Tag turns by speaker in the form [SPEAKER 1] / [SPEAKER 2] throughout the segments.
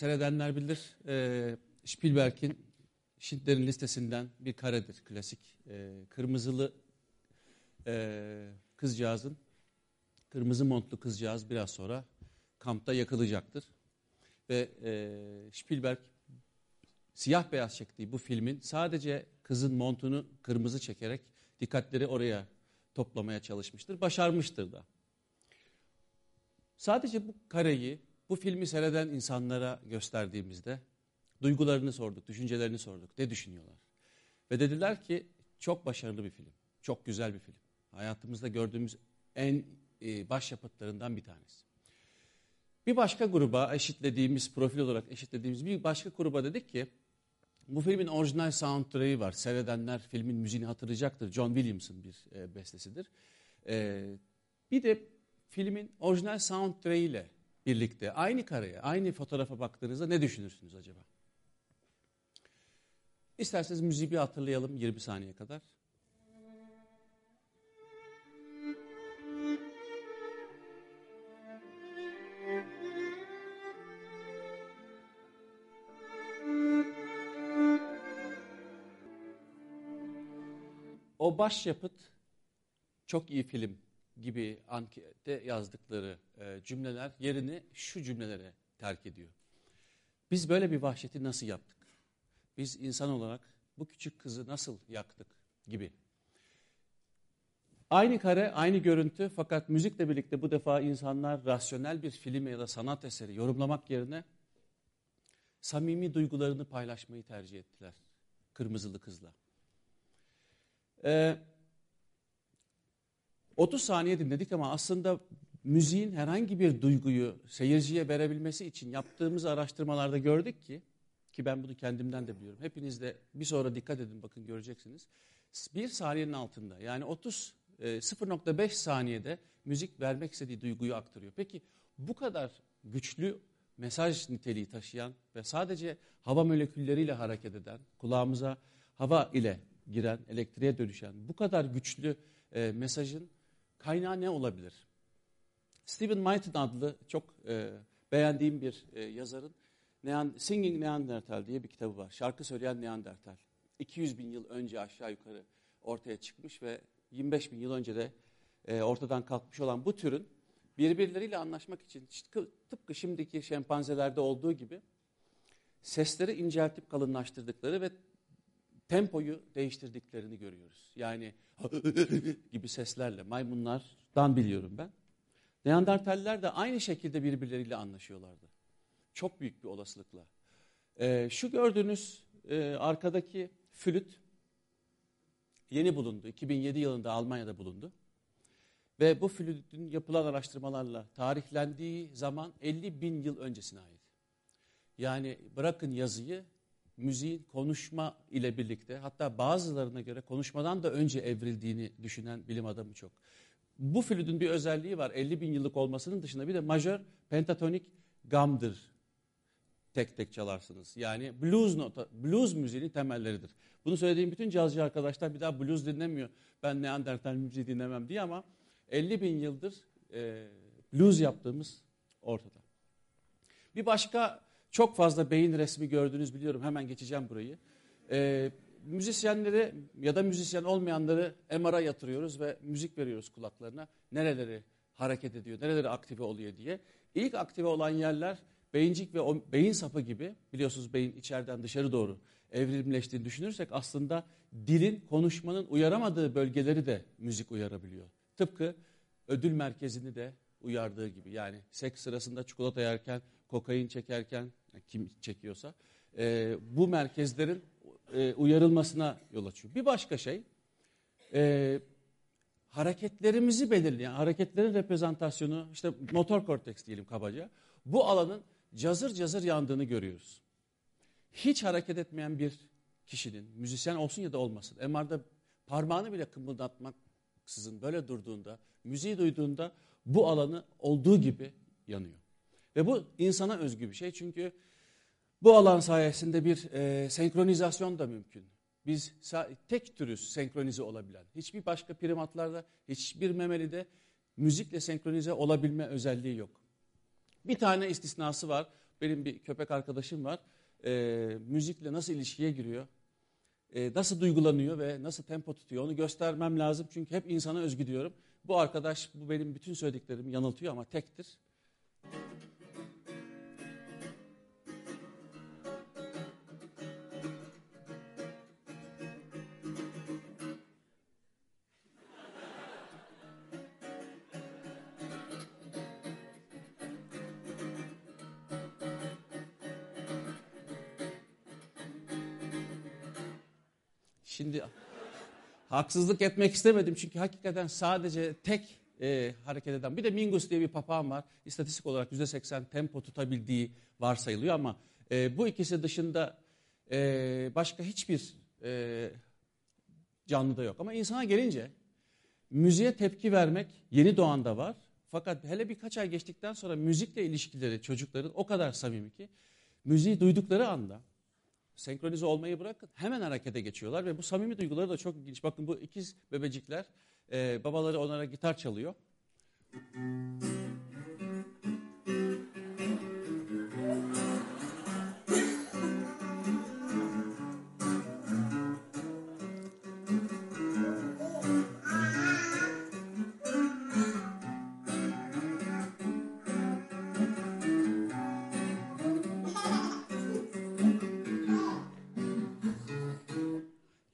[SPEAKER 1] seyredenler bilir. E, Spielberg'in Schindler'in listesinden bir karedir klasik. E, kırmızılı e, kızcağızın, kırmızı montlu kızcağız biraz sonra kampta yakılacaktır. Ve e, Spielberg siyah beyaz çektiği bu filmin sadece kızın montunu kırmızı çekerek dikkatleri oraya toplamaya çalışmıştır. Başarmıştır da. Sadece bu kareyi, bu filmi seyreden insanlara gösterdiğimizde duygularını sorduk, düşüncelerini sorduk. Ne düşünüyorlar? Ve dediler ki çok başarılı bir film, çok güzel bir film. Hayatımızda gördüğümüz en e, başyapıtlarından bir tanesi. Bir başka gruba eşitlediğimiz, profil olarak eşitlediğimiz bir başka gruba dedik ki bu filmin orijinal soundtrack'i var. Seyredenler filmin müziğini hatırlayacaktır. John Williams'ın bir e, bestesidir. E, bir de filmin orijinal soundtrack ile birlikte aynı kareye, aynı fotoğrafa baktığınızda ne düşünürsünüz acaba? İsterseniz müziği bir hatırlayalım 20 saniye kadar. O başyapıt çok iyi film gibi ankette yazdıkları e, cümleler yerini şu cümlelere terk ediyor. Biz böyle bir vahşeti nasıl yaptık? Biz insan olarak bu küçük kızı nasıl yaktık gibi. Aynı kare, aynı görüntü fakat müzikle birlikte bu defa insanlar rasyonel bir film ya da sanat eseri yorumlamak yerine samimi duygularını paylaşmayı tercih ettiler. Kırmızılı kızla. Ee, 30 saniye dinledik ama aslında müziğin herhangi bir duyguyu seyirciye verebilmesi için yaptığımız araştırmalarda gördük ki ki ben bunu kendimden de biliyorum. Hepiniz de bir sonra dikkat edin bakın göreceksiniz. Bir saniyenin altında yani 30 0.5 e, saniyede müzik vermek istediği duyguyu aktarıyor. Peki bu kadar güçlü mesaj niteliği taşıyan ve sadece hava molekülleriyle hareket eden, kulağımıza hava ile giren, elektriğe dönüşen bu kadar güçlü e, mesajın kaynağı ne olabilir? Stephen Mighton adlı çok e, beğendiğim bir e, yazarın Neand Singing Neanderthal diye bir kitabı var. Şarkı söyleyen Neanderthal. 200 bin yıl önce aşağı yukarı ortaya çıkmış ve 25 bin yıl önce de e, ortadan kalkmış olan bu türün birbirleriyle anlaşmak için tıpkı şimdiki şempanzelerde olduğu gibi sesleri inceltip kalınlaştırdıkları ve tempoyu değiştirdiklerini görüyoruz. Yani gibi seslerle maymunlardan biliyorum ben. Neandertaller de aynı şekilde birbirleriyle anlaşıyorlardı. Çok büyük bir olasılıkla. Ee, şu gördüğünüz e, arkadaki flüt yeni bulundu. 2007 yılında Almanya'da bulundu. Ve bu flütün yapılan araştırmalarla tarihlendiği zaman 50 bin yıl öncesine ait. Yani bırakın yazıyı, müziğin konuşma ile birlikte hatta bazılarına göre konuşmadan da önce evrildiğini düşünen bilim adamı çok. Bu flütün bir özelliği var 50 bin yıllık olmasının dışında bir de majör pentatonik gamdır tek tek çalarsınız. Yani blues nota, blues müziğinin temelleridir. Bunu söylediğim bütün cazcı arkadaşlar bir daha blues dinlemiyor. Ben Neandertal müziği dinlemem diye ama 50 bin yıldır e, blues yaptığımız ortada. Bir başka çok fazla beyin resmi gördünüz biliyorum hemen geçeceğim burayı. E, müzisyenleri ya da müzisyen olmayanları MR'a yatırıyoruz ve müzik veriyoruz kulaklarına. Nereleri hareket ediyor, nereleri aktive oluyor diye. İlk aktive olan yerler beyincik ve o beyin sapı gibi biliyorsunuz beyin içeriden dışarı doğru evrimleştiğini düşünürsek aslında dilin, konuşmanın uyaramadığı bölgeleri de müzik uyarabiliyor. Tıpkı ödül merkezini de uyardığı gibi. Yani seks sırasında çikolata yerken, kokain çekerken, kim çekiyorsa e, bu merkezlerin e, uyarılmasına yol açıyor. Bir başka şey, e, hareketlerimizi belirleyen, hareketlerin reprezentasyonu, işte motor korteks diyelim kabaca, bu alanın cazır cazır yandığını görüyoruz. Hiç hareket etmeyen bir kişinin, müzisyen olsun ya da olmasın, MR'da parmağını bile kımıldatmaksızın böyle durduğunda, müziği duyduğunda bu alanı olduğu gibi yanıyor. Ve bu insana özgü bir şey çünkü bu alan sayesinde bir e, senkronizasyon da mümkün. Biz tek türüz senkronize olabilen. Hiçbir başka primatlarda, hiçbir memelide müzikle senkronize olabilme özelliği yok. Bir tane istisnası var. benim bir köpek arkadaşım var. E, müzikle nasıl ilişkiye giriyor? E, nasıl duygulanıyor ve nasıl tempo tutuyor onu göstermem lazım. Çünkü hep insana özgü diyorum. Bu arkadaş bu benim bütün söylediklerimi yanıltıyor ama tektir. Şimdi haksızlık etmek istemedim çünkü hakikaten sadece tek e, hareket eden. Bir de Mingus diye bir papağan var. İstatistik olarak %80 tempo tutabildiği varsayılıyor ama e, bu ikisi dışında e, başka hiçbir e, canlıda yok. Ama insana gelince müziğe tepki vermek yeni doğanda var. Fakat hele birkaç ay geçtikten sonra müzikle ilişkileri çocukların o kadar samimi ki müziği duydukları anda senkronize olmayı bırakın hemen harekete geçiyorlar ve bu samimi duyguları da çok ilginç. Bakın bu ikiz bebecikler e, babaları onlara gitar çalıyor.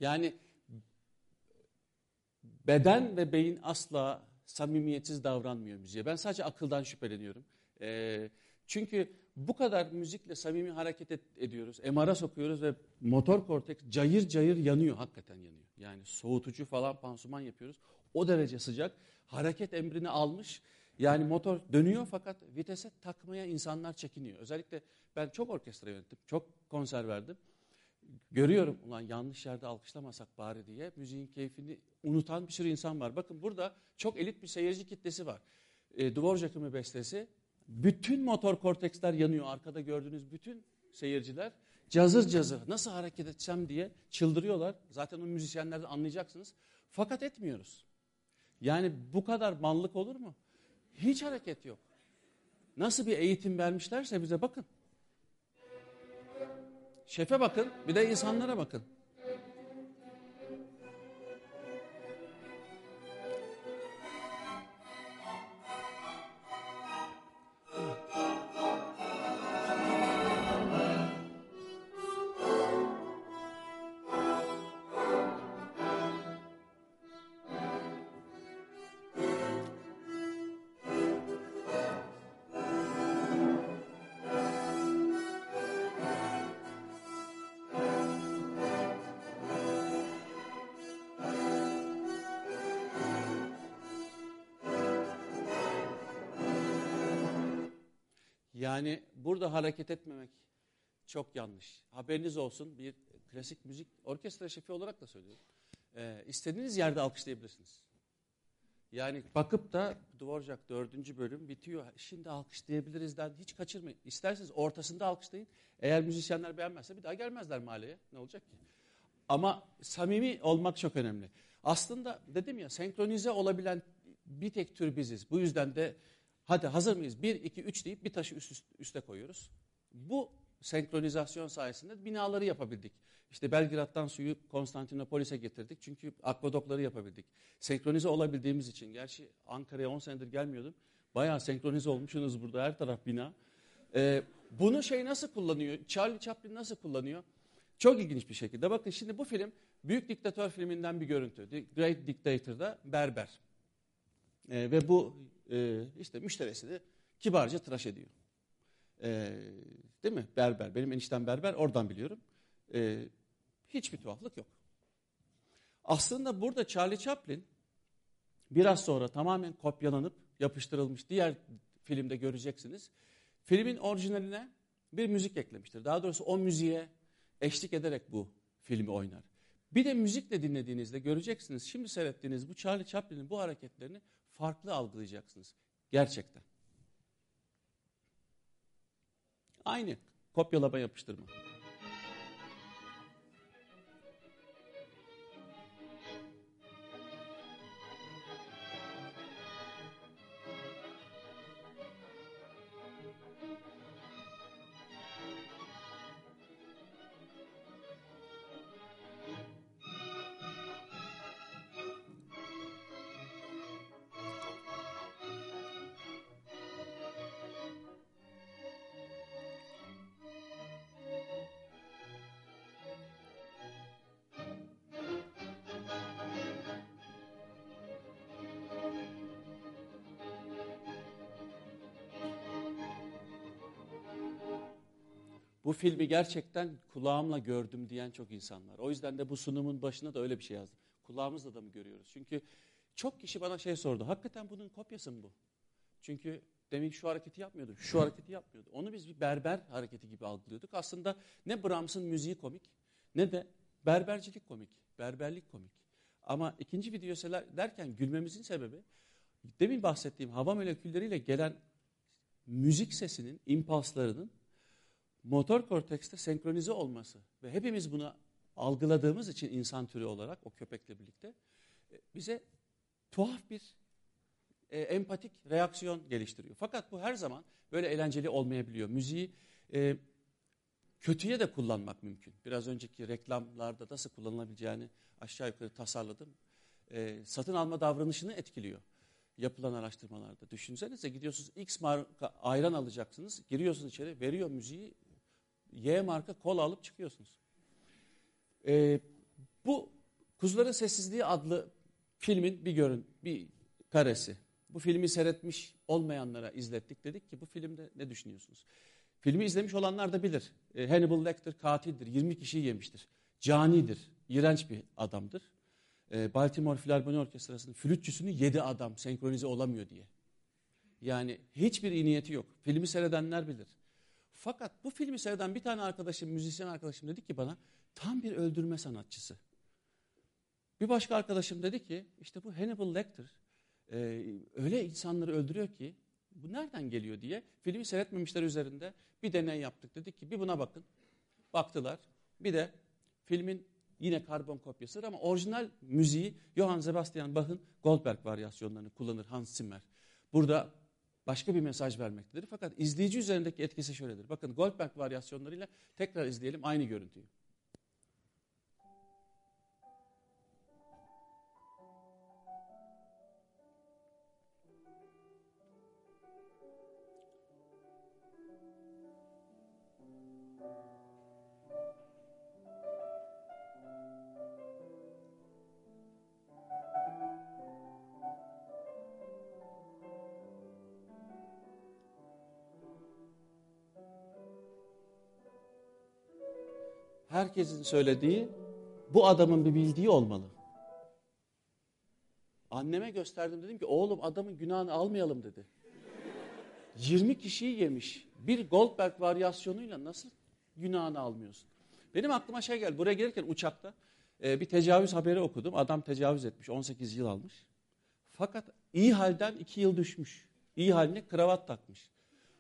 [SPEAKER 1] Yani beden ve beyin asla samimiyetsiz davranmıyor müziğe. Ben sadece akıldan şüpheleniyorum. Ee, çünkü bu kadar müzikle samimi hareket et, ediyoruz. MR'a sokuyoruz ve motor korteks cayır cayır yanıyor. Hakikaten yanıyor. Yani soğutucu falan pansuman yapıyoruz. O derece sıcak. Hareket emrini almış. Yani motor dönüyor fakat vitese takmaya insanlar çekiniyor. Özellikle ben çok orkestra yönettim. Çok konser verdim görüyorum ulan yanlış yerde alkışlamasak bari diye müziğin keyfini unutan bir sürü insan var. Bakın burada çok elit bir seyirci kitlesi var. E, Dvorak'ın bir bestesi. Bütün motor korteksler yanıyor. Arkada gördüğünüz bütün seyirciler cazır cazır nasıl hareket etsem diye çıldırıyorlar. Zaten o müzisyenlerden anlayacaksınız. Fakat etmiyoruz. Yani bu kadar manlık olur mu? Hiç hareket yok. Nasıl bir eğitim vermişlerse bize bakın. Şefe bakın, bir de insanlara bakın. Yani burada hareket etmemek çok yanlış. Haberiniz olsun bir klasik müzik orkestra şefi olarak da söylüyorum. Ee, istediğiniz yerde alkışlayabilirsiniz. Yani bakıp da Dvorak dördüncü bölüm bitiyor. Şimdi alkışlayabilirizden hiç kaçırmayın. İsterseniz ortasında alkışlayın. Eğer müzisyenler beğenmezse bir daha gelmezler mahalleye. Ne olacak ki? Ama samimi olmak çok önemli. Aslında dedim ya senkronize olabilen bir tek tür biziz. Bu yüzden de Hadi hazır mıyız? 1, 2, 3 deyip bir taşı üst, üste koyuyoruz. Bu senkronizasyon sayesinde binaları yapabildik. İşte Belgrad'dan suyu Konstantinopolis'e getirdik. Çünkü akvadokları yapabildik. Senkronize olabildiğimiz için. Gerçi Ankara'ya 10 senedir gelmiyordum. Bayağı senkronize olmuşsunuz burada her taraf bina. Ee, bunu şey nasıl kullanıyor? Charlie Chaplin nasıl kullanıyor? Çok ilginç bir şekilde. Bakın şimdi bu film Büyük Diktatör filminden bir görüntü. The Great Dictator'da berber. Ee, ve bu e, işte müşterisini kibarca tıraş ediyor. E, değil mi? Berber. Benim eniştem berber. Oradan biliyorum. E, hiçbir tuhaflık yok. Aslında burada Charlie Chaplin biraz sonra tamamen kopyalanıp yapıştırılmış diğer filmde göreceksiniz. Filmin orijinaline bir müzik eklemiştir. Daha doğrusu o müziğe eşlik ederek bu filmi oynar. Bir de müzikle dinlediğinizde göreceksiniz. Şimdi seyrettiğiniz bu Charlie Chaplin'in bu hareketlerini farklı algılayacaksınız. Gerçekten. Aynı kopyalama yapıştırma. Bu filmi gerçekten kulağımla gördüm diyen çok insan var. O yüzden de bu sunumun başına da öyle bir şey yazdım. Kulağımızla da mı görüyoruz? Çünkü çok kişi bana şey sordu. Hakikaten bunun kopyası mı bu? Çünkü demin şu hareketi yapmıyordu, şu hareketi yapmıyordu. Onu biz bir berber hareketi gibi algılıyorduk. Aslında ne Brahms'ın müziği komik ne de berbercilik komik, berberlik komik. Ama ikinci video derken gülmemizin sebebi demin bahsettiğim hava molekülleriyle gelen müzik sesinin, impulslarının motor kortekste senkronize olması ve hepimiz bunu algıladığımız için insan türü olarak o köpekle birlikte e, bize tuhaf bir e, empatik reaksiyon geliştiriyor. Fakat bu her zaman böyle eğlenceli olmayabiliyor. Müziği e, kötüye de kullanmak mümkün. Biraz önceki reklamlarda nasıl kullanılabileceğini aşağı yukarı tasarladım. E, satın alma davranışını etkiliyor yapılan araştırmalarda. Düşünsenize gidiyorsunuz X marka ayran alacaksınız. Giriyorsunuz içeri veriyor müziği. Y marka kola alıp çıkıyorsunuz. Ee, bu Kuzuların Sessizliği adlı filmin bir görün, bir karesi. Bu filmi seyretmiş olmayanlara izlettik. Dedik ki bu filmde ne düşünüyorsunuz? Filmi izlemiş olanlar da bilir. Ee, Hannibal Lecter katildir. 20 kişiyi yemiştir. Canidir. iğrenç bir adamdır. Ee, Baltimore Filarmoni Orkestrası'nın flütçüsünü yedi adam senkronize olamıyor diye. Yani hiçbir iyi niyeti yok. Filmi seyredenler bilir. Fakat bu filmi seyreden bir tane arkadaşım, müzisyen arkadaşım dedi ki bana tam bir öldürme sanatçısı. Bir başka arkadaşım dedi ki işte bu Hannibal Lecter e, öyle insanları öldürüyor ki bu nereden geliyor diye filmi seyretmemişler üzerinde bir deney yaptık. Dedik ki bir buna bakın. Baktılar. Bir de filmin yine karbon kopyasıdır ama orijinal müziği Johann Sebastian Bach'ın Goldberg varyasyonlarını kullanır Hans Zimmer. Burada başka bir mesaj vermektedir. Fakat izleyici üzerindeki etkisi şöyledir. Bakın Goldberg varyasyonlarıyla tekrar izleyelim aynı görüntüyü. Herkesin söylediği bu adamın bir bildiği olmalı. Anneme gösterdim dedim ki oğlum adamın günahını almayalım dedi. 20 kişiyi yemiş. Bir Goldberg varyasyonuyla nasıl günahını almıyorsun? Benim aklıma şey geldi. Buraya gelirken uçakta e, bir tecavüz haberi okudum. Adam tecavüz etmiş. 18 yıl almış. Fakat iyi halden 2 yıl düşmüş. İyi haline kravat takmış.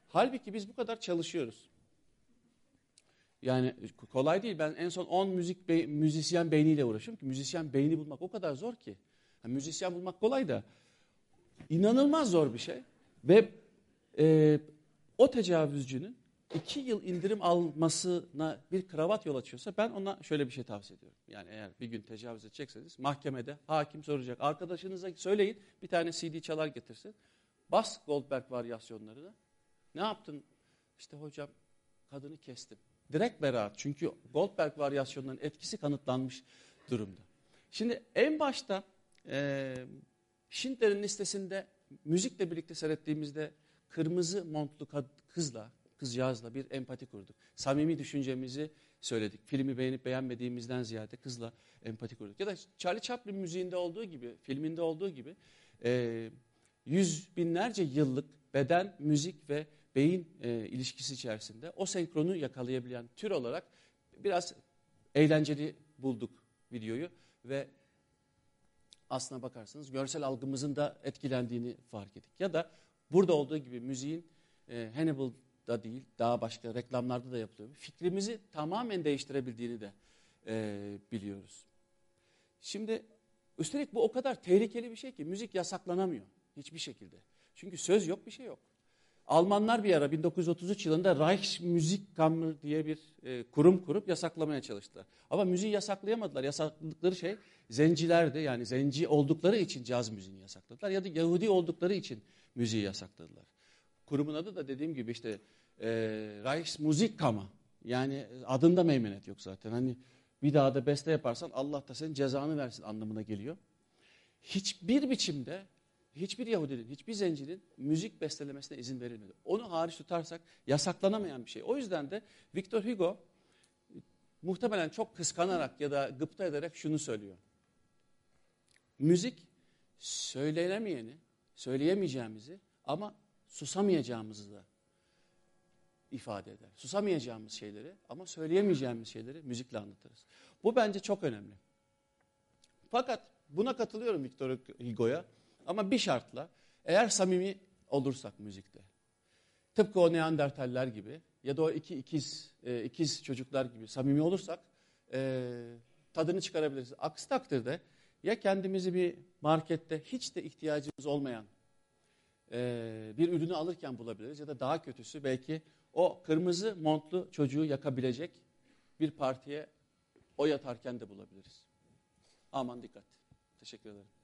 [SPEAKER 1] Halbuki biz bu kadar çalışıyoruz. Yani kolay değil. Ben en son 10 müzik be, müzisyen beyniyle uğraşıyorum ki müzisyen beyni bulmak o kadar zor ki. Yani müzisyen bulmak kolay da inanılmaz zor bir şey. Ve e, o tecavüzcünün iki yıl indirim almasına bir kravat yol açıyorsa ben ona şöyle bir şey tavsiye ediyorum. Yani eğer bir gün tecavüz edecekseniz mahkemede hakim soracak. Arkadaşınıza söyleyin bir tane CD çalar getirsin. Bas Goldberg varyasyonlarını. Ne yaptın? İşte hocam kadını kestim. Direkt beraat. Çünkü Goldberg varyasyonlarının etkisi kanıtlanmış durumda. Şimdi en başta e, Schindler'in listesinde müzikle birlikte seyrettiğimizde kırmızı montlu kızla, kızcağızla bir empati kurduk. Samimi düşüncemizi söyledik. Filmi beğenip beğenmediğimizden ziyade kızla empati kurduk. Ya da Charlie Chaplin müziğinde olduğu gibi, filminde olduğu gibi e, yüz binlerce yıllık beden, müzik ve beyin e, ilişkisi içerisinde o senkronu yakalayabilen tür olarak biraz eğlenceli bulduk videoyu ve aslına bakarsanız görsel algımızın da etkilendiğini fark ettik. Ya da burada olduğu gibi müziğin e, Hannibal'da değil daha başka reklamlarda da yapılıyor. Fikrimizi tamamen değiştirebildiğini de e, biliyoruz. Şimdi üstelik bu o kadar tehlikeli bir şey ki müzik yasaklanamıyor hiçbir şekilde. Çünkü söz yok bir şey yok. Almanlar bir ara 1933 yılında Reichsmusikkammer diye bir e, kurum kurup yasaklamaya çalıştılar. Ama müziği yasaklayamadılar. Yasakladıkları şey zencilerdi. Yani zenci oldukları için caz müziğini yasakladılar. Ya da Yahudi oldukları için müziği yasakladılar. Kurumun adı da dediğim gibi işte e, Reichsmusikkammer. Yani adında meymenet yok zaten. Hani bir daha da beste yaparsan Allah da senin cezanı versin anlamına geliyor. Hiçbir biçimde hiçbir Yahudinin, hiçbir zencinin müzik bestelemesine izin verilmedi. Onu hariç tutarsak yasaklanamayan bir şey. O yüzden de Victor Hugo muhtemelen çok kıskanarak ya da gıpta ederek şunu söylüyor. Müzik söylenemeyeni, söyleyemeyeceğimizi ama susamayacağımızı da ifade eder. Susamayacağımız şeyleri ama söyleyemeyeceğimiz şeyleri müzikle anlatırız. Bu bence çok önemli. Fakat buna katılıyorum Victor Hugo'ya ama bir şartla eğer samimi olursak müzikte. Tıpkı o Neandertaller gibi ya da o iki ikiz, e, ikiz çocuklar gibi samimi olursak e, tadını çıkarabiliriz. Aksi takdirde ya kendimizi bir markette hiç de ihtiyacımız olmayan e, bir ürünü alırken bulabiliriz ya da daha kötüsü belki o kırmızı montlu çocuğu yakabilecek bir partiye o yatarken de bulabiliriz. Aman dikkat. Teşekkür ederim.